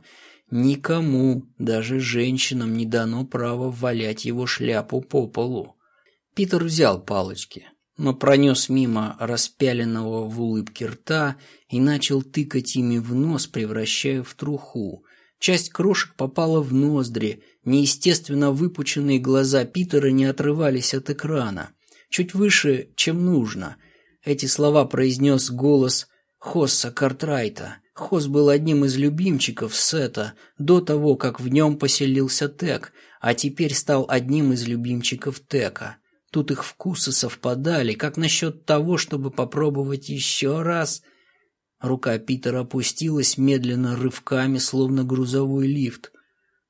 Никому, даже женщинам, не дано право валять его шляпу по полу. Питер взял палочки, но пронес мимо распяленного в улыбке рта и начал тыкать ими в нос, превращая в труху. Часть крошек попала в ноздри, неестественно выпученные глаза Питера не отрывались от экрана. Чуть выше, чем нужно. Эти слова произнес голос Хосса Картрайта. Хосс был одним из любимчиков Сета до того, как в нем поселился Тек, а теперь стал одним из любимчиков Тека. Тут их вкусы совпадали. Как насчет того, чтобы попробовать еще раз? Рука Питера опустилась медленно рывками, словно грузовой лифт.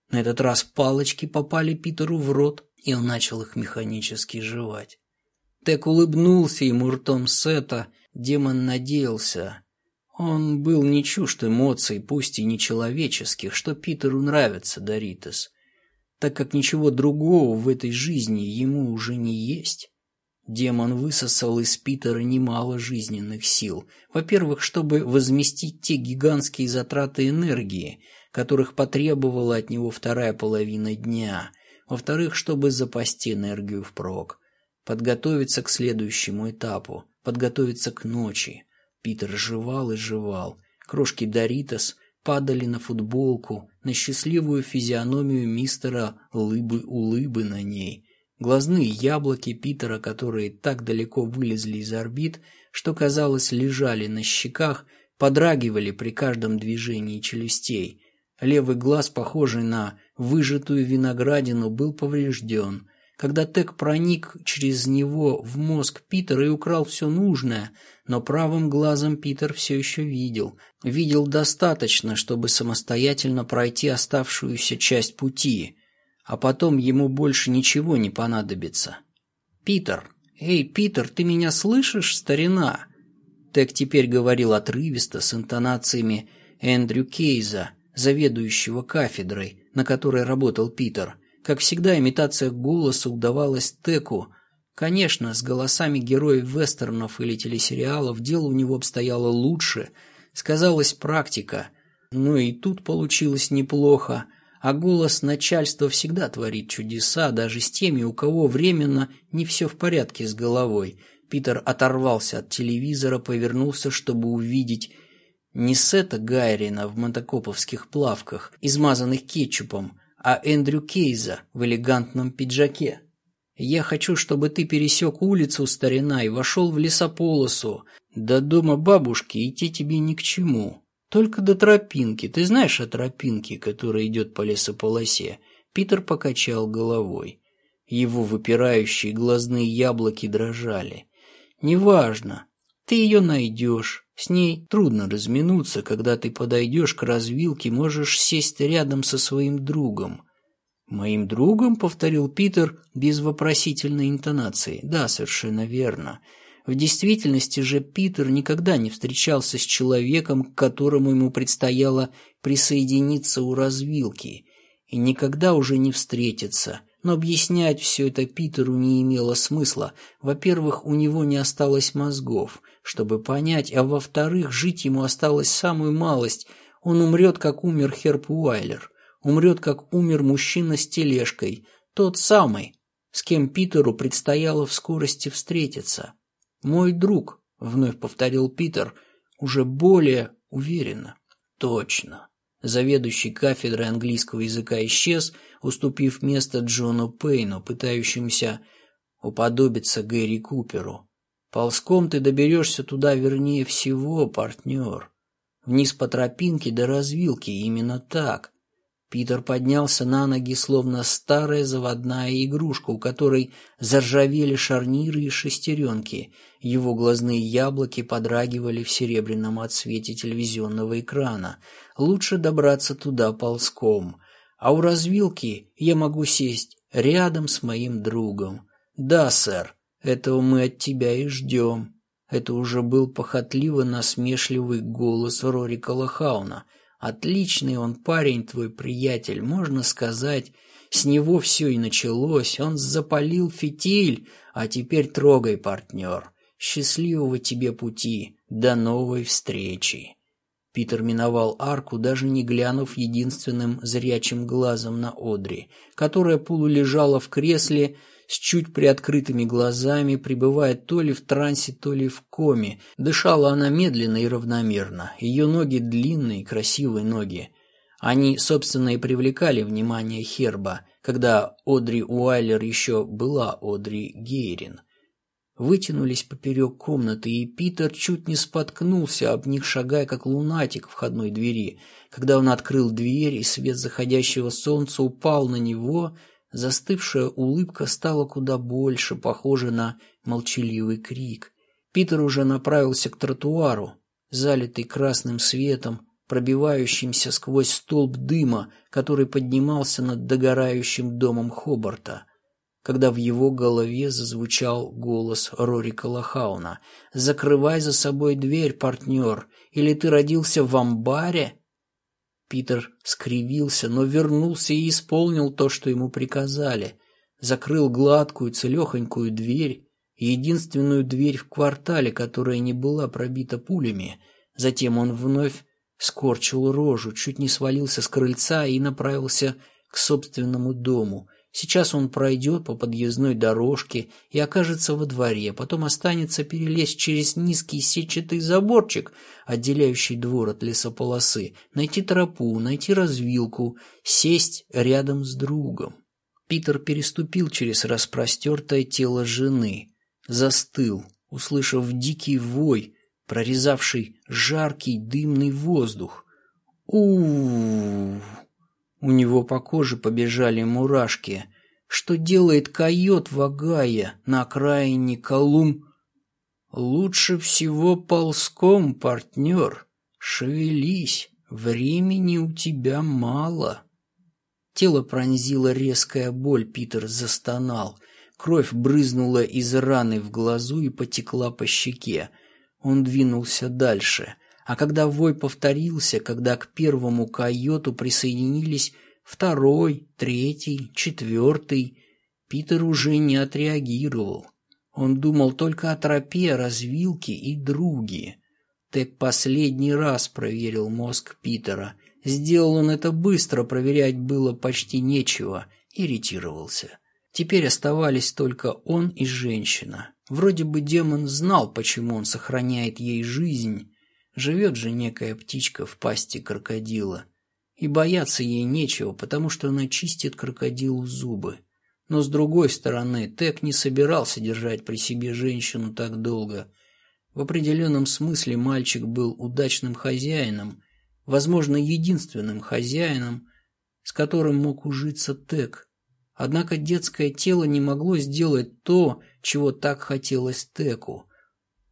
На этот раз палочки попали Питеру в рот, и он начал их механически жевать. Тек улыбнулся ему ртом Сета. Демон надеялся. Он был не чужд эмоций, пусть и нечеловеческих, что Питеру нравится Доритес так как ничего другого в этой жизни ему уже не есть. Демон высосал из Питера немало жизненных сил. Во-первых, чтобы возместить те гигантские затраты энергии, которых потребовала от него вторая половина дня. Во-вторых, чтобы запасти энергию впрок. Подготовиться к следующему этапу. Подготовиться к ночи. Питер жевал и жевал. Крошки Доритос падали на футболку, на счастливую физиономию мистера Лыбы-улыбы на ней. Глазные яблоки Питера, которые так далеко вылезли из орбит, что, казалось, лежали на щеках, подрагивали при каждом движении челюстей. Левый глаз, похожий на выжатую виноградину, был поврежден. Когда Тек проник через него в мозг Питера и украл все нужное, но правым глазом Питер все еще видел. Видел достаточно, чтобы самостоятельно пройти оставшуюся часть пути, а потом ему больше ничего не понадобится. «Питер! Эй, Питер, ты меня слышишь, старина?» Тек теперь говорил отрывисто, с интонациями Эндрю Кейза, заведующего кафедрой, на которой работал Питер. Как всегда, имитация голоса удавалась Теку, Конечно, с голосами героев вестернов или телесериалов дело у него обстояло лучше, сказалась практика, но и тут получилось неплохо, а голос начальства всегда творит чудеса, даже с теми, у кого временно не все в порядке с головой. Питер оторвался от телевизора, повернулся, чтобы увидеть не Сета Гайрина в мотокоповских плавках, измазанных кетчупом, а Эндрю Кейза в элегантном пиджаке. Я хочу, чтобы ты пересек улицу, старина, и вошел в лесополосу. До дома бабушки идти тебе ни к чему. Только до тропинки. Ты знаешь о тропинке, которая идет по лесополосе?» Питер покачал головой. Его выпирающие глазные яблоки дрожали. «Неважно. Ты ее найдешь. С ней трудно разминуться, когда ты подойдешь к развилке, можешь сесть рядом со своим другом. «Моим другом?» — повторил Питер без вопросительной интонации. «Да, совершенно верно. В действительности же Питер никогда не встречался с человеком, к которому ему предстояло присоединиться у развилки, и никогда уже не встретится. Но объяснять все это Питеру не имело смысла. Во-первых, у него не осталось мозгов, чтобы понять, а во-вторых, жить ему осталось самую малость. Он умрет, как умер Херп Уайлер умрет, как умер мужчина с тележкой, тот самый, с кем Питеру предстояло в скорости встретиться. «Мой друг», — вновь повторил Питер, уже более уверенно. «Точно. Заведующий кафедрой английского языка исчез, уступив место Джону Пейну, пытающемуся уподобиться Гэри Куперу. Ползком ты доберешься туда вернее всего, партнер. Вниз по тропинке до развилки, именно так. Питер поднялся на ноги, словно старая заводная игрушка, у которой заржавели шарниры и шестеренки. Его глазные яблоки подрагивали в серебряном отсвете телевизионного экрана. Лучше добраться туда ползком. А у развилки я могу сесть рядом с моим другом. Да, сэр, этого мы от тебя и ждем. Это уже был похотливо насмешливый голос Рорика Лохауна — Отличный он парень, твой приятель, можно сказать. С него все и началось. Он запалил фитиль, а теперь трогай, партнер. Счастливого тебе пути. До новой встречи. Питер миновал арку, даже не глянув единственным зрячим глазом на Одри, которая полулежала в кресле, с чуть приоткрытыми глазами, пребывая то ли в трансе, то ли в коме. Дышала она медленно и равномерно. Ее ноги длинные, красивые ноги. Они, собственно, и привлекали внимание Херба, когда Одри Уайлер еще была Одри Гейрин. Вытянулись поперек комнаты, и Питер чуть не споткнулся об них, шагая как лунатик в входной двери. Когда он открыл дверь, и свет заходящего солнца упал на него – Застывшая улыбка стала куда больше похожа на молчаливый крик. Питер уже направился к тротуару, залитый красным светом, пробивающимся сквозь столб дыма, который поднимался над догорающим домом Хобарта, когда в его голове зазвучал голос Рорика Лохауна. «Закрывай за собой дверь, партнер, или ты родился в амбаре?» Питер скривился, но вернулся и исполнил то, что ему приказали. Закрыл гладкую, целехонькую дверь, единственную дверь в квартале, которая не была пробита пулями. Затем он вновь скорчил рожу, чуть не свалился с крыльца и направился к собственному дому. Сейчас он пройдет по подъездной дорожке и окажется во дворе, потом останется перелезть через низкий сетчатый заборчик, отделяющий двор от лесополосы, найти тропу, найти развилку, сесть рядом с другом. Питер переступил через распростертое тело жены, застыл, услышав дикий вой, прорезавший жаркий дымный воздух. у, -у, -у него по коже побежали мурашки. Что делает койот в Огайо на окраине Колум? Лучше всего ползком, партнер. Шевелись, времени у тебя мало. Тело пронзила резкая боль, Питер застонал. Кровь брызнула из раны в глазу и потекла по щеке. Он двинулся дальше — а когда вой повторился, когда к первому койоту присоединились второй, третий, четвертый, Питер уже не отреагировал. Он думал только о тропе, развилке и друге. Тек последний раз проверил мозг Питера. Сделал он это быстро, проверять было почти нечего, иритировался. Теперь оставались только он и женщина. Вроде бы демон знал, почему он сохраняет ей жизнь, Живет же некая птичка в пасти крокодила. И бояться ей нечего, потому что она чистит крокодилу зубы. Но с другой стороны, Тек не собирался держать при себе женщину так долго. В определенном смысле мальчик был удачным хозяином, возможно, единственным хозяином, с которым мог ужиться Тек. Однако детское тело не могло сделать то, чего так хотелось Теку.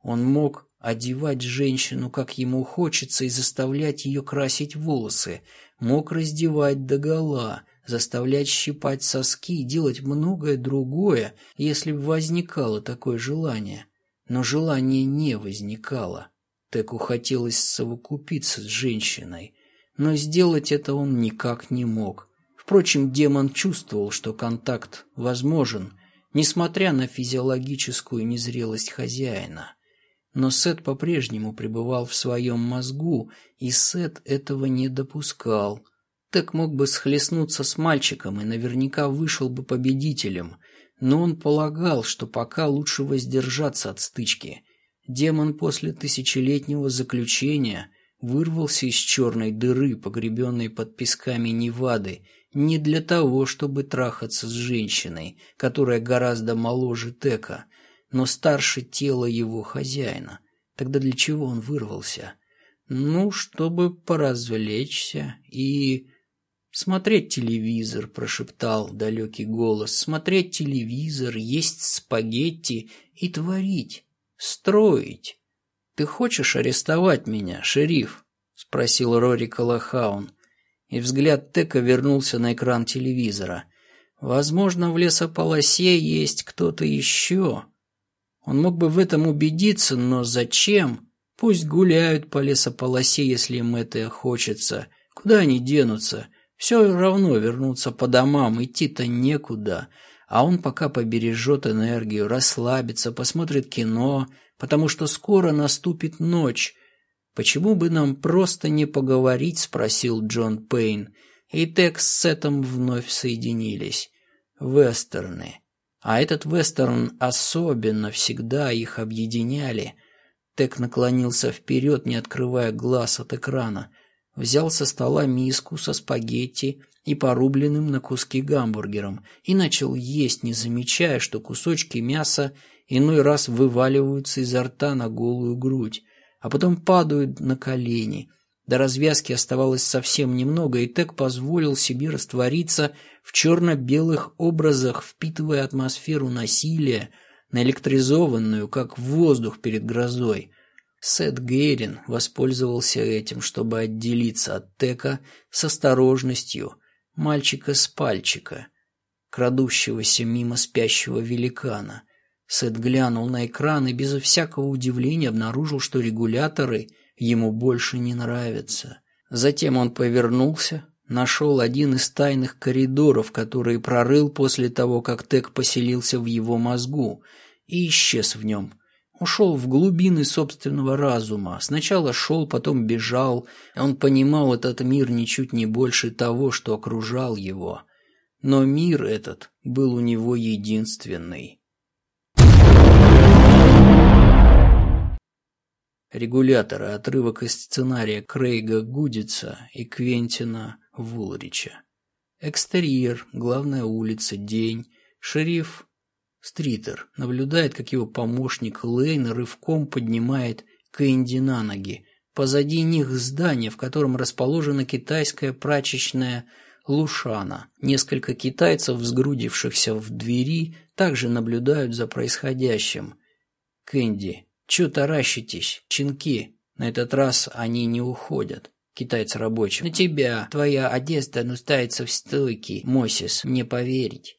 Он мог одевать женщину, как ему хочется, и заставлять ее красить волосы, мог раздевать догола, заставлять щипать соски и делать многое другое, если бы возникало такое желание. Но желание не возникало. Теку хотелось совокупиться с женщиной, но сделать это он никак не мог. Впрочем, демон чувствовал, что контакт возможен, несмотря на физиологическую незрелость хозяина. Но Сет по-прежнему пребывал в своем мозгу, и Сет этого не допускал. Так мог бы схлестнуться с мальчиком и наверняка вышел бы победителем, но он полагал, что пока лучше воздержаться от стычки. Демон после тысячелетнего заключения вырвался из черной дыры, погребенной под песками Невады, не для того, чтобы трахаться с женщиной, которая гораздо моложе Тека, но старше тела его хозяина. Тогда для чего он вырвался? Ну, чтобы поразвлечься и... «Смотреть телевизор», — прошептал далекий голос. «Смотреть телевизор, есть спагетти и творить, строить». «Ты хочешь арестовать меня, шериф?» — спросил Рори Калахаун. И взгляд Тека вернулся на экран телевизора. «Возможно, в лесополосе есть кто-то еще». Он мог бы в этом убедиться, но зачем? Пусть гуляют по лесополосе, если им это хочется. Куда они денутся? Все равно вернуться по домам, идти-то некуда. А он пока побережет энергию, расслабится, посмотрит кино, потому что скоро наступит ночь. «Почему бы нам просто не поговорить?» – спросил Джон Пейн. И Текс с Сетом вновь соединились. Вестерны. А этот вестерн особенно всегда их объединяли. Тек наклонился вперед, не открывая глаз от экрана. Взял со стола миску со спагетти и порубленным на куски гамбургером и начал есть, не замечая, что кусочки мяса иной раз вываливаются изо рта на голую грудь, а потом падают на колени. До развязки оставалось совсем немного, и Тек позволил себе раствориться в черно-белых образах, впитывая атмосферу насилия, наэлектризованную, как воздух перед грозой. Сет Гейрин воспользовался этим, чтобы отделиться от Тека с осторожностью мальчика с пальчика, крадущегося мимо спящего великана. Сет глянул на экран и без всякого удивления обнаружил, что регуляторы ему больше не нравятся. Затем он повернулся, нашел один из тайных коридоров, которые прорыл после того, как Тек поселился в его мозгу, и исчез в нем – Ушел в глубины собственного разума. Сначала шел, потом бежал. Он понимал этот мир ничуть не больше того, что окружал его. Но мир этот был у него единственный. Регуляторы. Отрывок из сценария Крейга Гудица и Квентина Вулрича. Экстерьер. Главная улица. День. Шериф Стритер наблюдает, как его помощник Лейн рывком поднимает Кэнди на ноги. Позади них здание, в котором расположена китайская прачечная Лушана. Несколько китайцев, сгрудившихся в двери, также наблюдают за происходящим. «Кэнди, чё таращитесь, чинки? На этот раз они не уходят». Китайцы рабочий. «На тебя. Твоя одежда нуждается в стойке, Мосис. Мне поверить».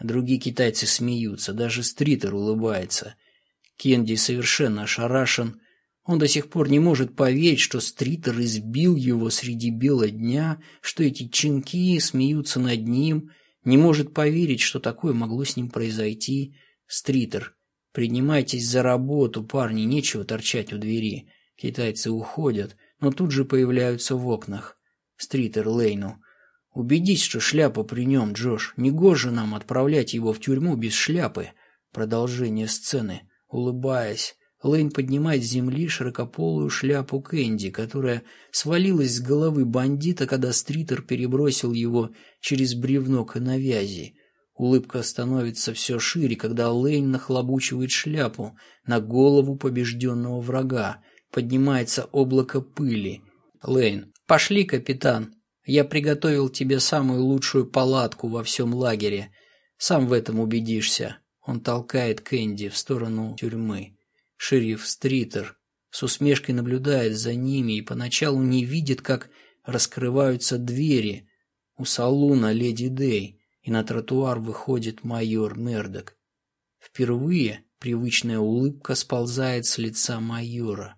Другие китайцы смеются, даже Стритер улыбается. Кенди совершенно ошарашен. Он до сих пор не может поверить, что Стритер избил его среди бела дня, что эти чинки смеются над ним, не может поверить, что такое могло с ним произойти. Стритер, принимайтесь за работу, парни, нечего торчать у двери. Китайцы уходят, но тут же появляются в окнах. Стритер Лейну. «Убедись, что шляпа при нем, Джош. Негоже нам отправлять его в тюрьму без шляпы». Продолжение сцены. Улыбаясь, Лейн поднимает с земли широкополую шляпу Кэнди, которая свалилась с головы бандита, когда Стритер перебросил его через бревно к навязи. Улыбка становится все шире, когда Лейн нахлобучивает шляпу на голову побежденного врага. Поднимается облако пыли. Лейн. «Пошли, капитан!» Я приготовил тебе самую лучшую палатку во всем лагере. Сам в этом убедишься. Он толкает Кэнди в сторону тюрьмы. Шериф Стритер с усмешкой наблюдает за ними и поначалу не видит, как раскрываются двери у салуна Леди Дэй, и на тротуар выходит майор Мердок. Впервые привычная улыбка сползает с лица майора.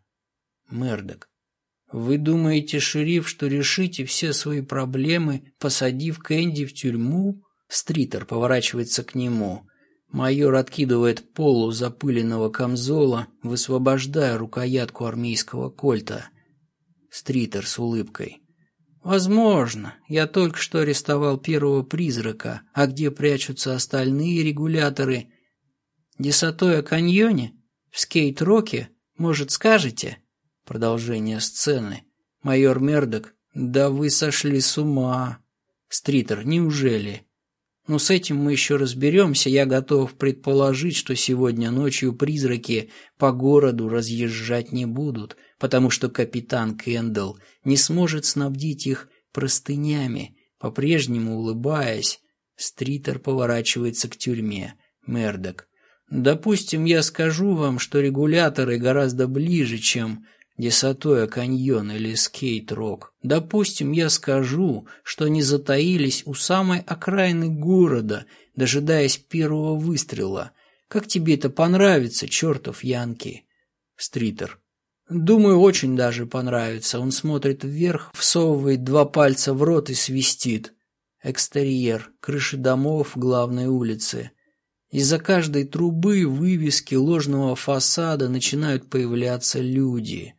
Мердок. Вы думаете, шериф, что решите все свои проблемы, посадив Кэнди в тюрьму? Стритер поворачивается к нему. Майор откидывает полу запыленного камзола, высвобождая рукоятку армейского кольта. Стритер с улыбкой. «Возможно. Я только что арестовал первого призрака. А где прячутся остальные регуляторы? Десатоя каньоне? В скейт-роке? Может, скажете?» Продолжение сцены. Майор Мердок, да вы сошли с ума. Стритер, неужели? Ну, с этим мы еще разберемся. Я готов предположить, что сегодня ночью призраки по городу разъезжать не будут, потому что капитан Кендалл не сможет снабдить их простынями. По-прежнему улыбаясь, Стритер поворачивается к тюрьме. Мердок. Допустим, я скажу вам, что регуляторы гораздо ближе, чем Десатоя каньон или скейт-рок. Допустим, я скажу, что они затаились у самой окраины города, дожидаясь первого выстрела. Как тебе это понравится, чертов Янки? Стритер. Думаю, очень даже понравится. Он смотрит вверх, всовывает два пальца в рот и свистит. Экстерьер, крыши домов главной улицы. Из-за каждой трубы, вывески, ложного фасада начинают появляться люди.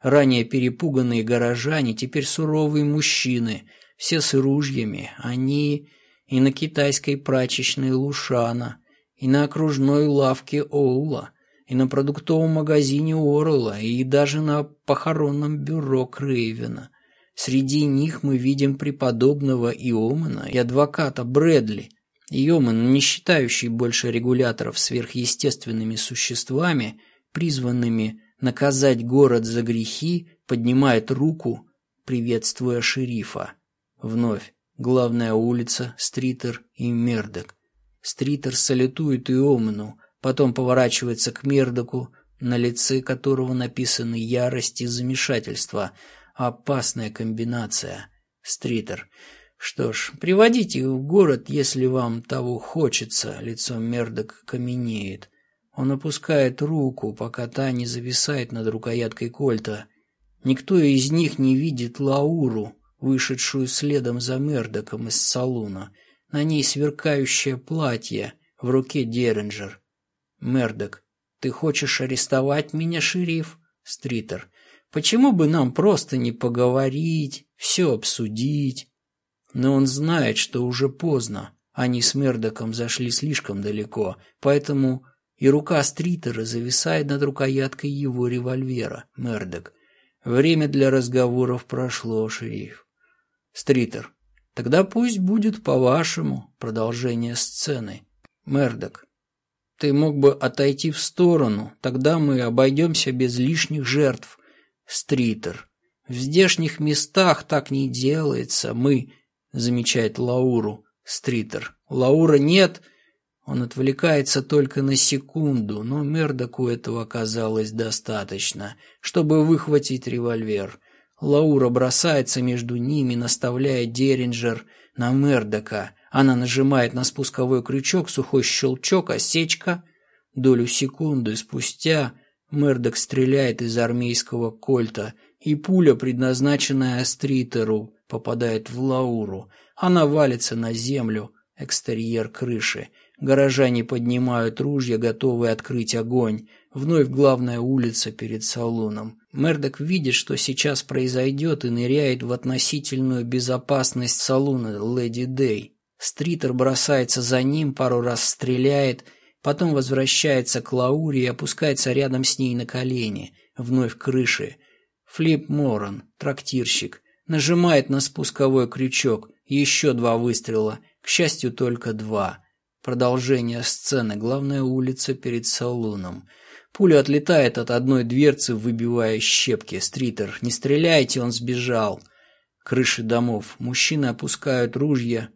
Ранее перепуганные горожане, теперь суровые мужчины, все с ружьями, они и на китайской прачечной Лушана, и на окружной лавке Оула, и на продуктовом магазине Орла, и даже на похоронном бюро Крейвена. Среди них мы видим преподобного Иомана и адвоката Брэдли. Иоман, не считающий больше регуляторов сверхъестественными существами, призванными наказать город за грехи, поднимает руку, приветствуя шерифа. Вновь. Главная улица, Стритер и Мердок. Стритер салютует Иомену, потом поворачивается к Мердоку, на лице которого написаны ярость и замешательство. Опасная комбинация. Стритер. Что ж, приводите их в город, если вам того хочется. Лицо Мердок каменеет. Он опускает руку, пока та не зависает над рукояткой кольта. Никто из них не видит Лауру, вышедшую следом за Мердоком из салуна. На ней сверкающее платье, в руке Деренджер. Мердок, ты хочешь арестовать меня, шериф? Стритер, почему бы нам просто не поговорить, все обсудить? Но он знает, что уже поздно. Они с Мердоком зашли слишком далеко, поэтому и рука Стритера зависает над рукояткой его револьвера. Мердок. Время для разговоров прошло, шериф. Стритер. Тогда пусть будет по-вашему продолжение сцены. Мердок. Ты мог бы отойти в сторону, тогда мы обойдемся без лишних жертв. Стритер. В здешних местах так не делается. Мы, замечает Лауру. Стритер. Лаура нет, он отвлекается только на секунду, но Мердоку этого оказалось достаточно, чтобы выхватить револьвер. Лаура бросается между ними, наставляя Деринджер на Мердока. Она нажимает на спусковой крючок, сухой щелчок, осечка. Долю секунды спустя Мердок стреляет из армейского кольта, и пуля, предназначенная Стритеру, попадает в Лауру. Она валится на землю, экстерьер крыши. Горожане поднимают ружья, готовые открыть огонь. Вновь главная улица перед салоном. Мердок видит, что сейчас произойдет, и ныряет в относительную безопасность салона Леди Дэй. Стритер бросается за ним, пару раз стреляет, потом возвращается к Лауре и опускается рядом с ней на колени, вновь к крыше. Флип Моран, трактирщик, нажимает на спусковой крючок. Еще два выстрела, к счастью, только два. Продолжение сцены. Главная улица перед салоном. Пуля отлетает от одной дверцы, выбивая щепки. Стритер. «Не стреляйте, он сбежал!» Крыши домов. Мужчины опускают ружья.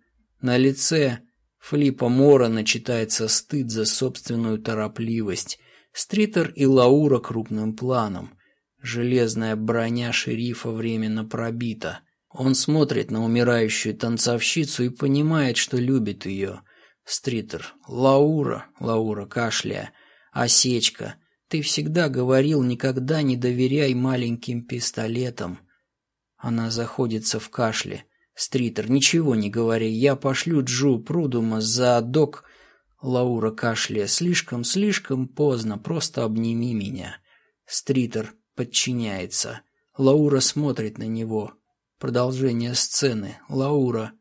На лице Флипа Мора читается стыд за собственную торопливость. Стритер и Лаура крупным планом. Железная броня шерифа временно пробита. Он смотрит на умирающую танцовщицу и понимает, что любит ее. Стритер. Лаура, Лаура, кашляя. Осечка. Ты всегда говорил, никогда не доверяй маленьким пистолетам. Она заходится в кашле. Стритер, ничего не говори, я пошлю Джу Прудума за док... Лаура кашляя. Слишком, слишком поздно, просто обними меня. Стритер подчиняется. Лаура смотрит на него. Продолжение сцены. Лаура.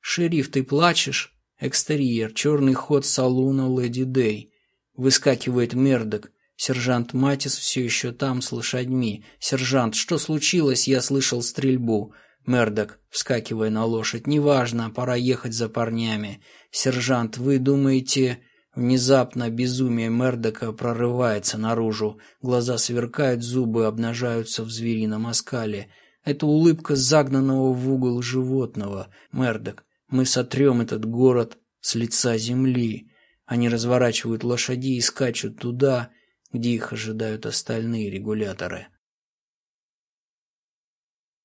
«Шериф, ты плачешь?» Экстерьер, черный ход салуна Леди Дэй. Выскакивает Мердок. Сержант Матис все еще там с лошадьми. «Сержант, что случилось? Я слышал стрельбу». Мердок, вскакивая на лошадь. «Неважно, пора ехать за парнями. Сержант, вы думаете...» Внезапно безумие Мердока прорывается наружу. Глаза сверкают, зубы обнажаются в зверином оскале. Это улыбка загнанного в угол животного. Мердок, мы сотрем этот город с лица земли. Они разворачивают лошади и скачут туда, где их ожидают остальные регуляторы.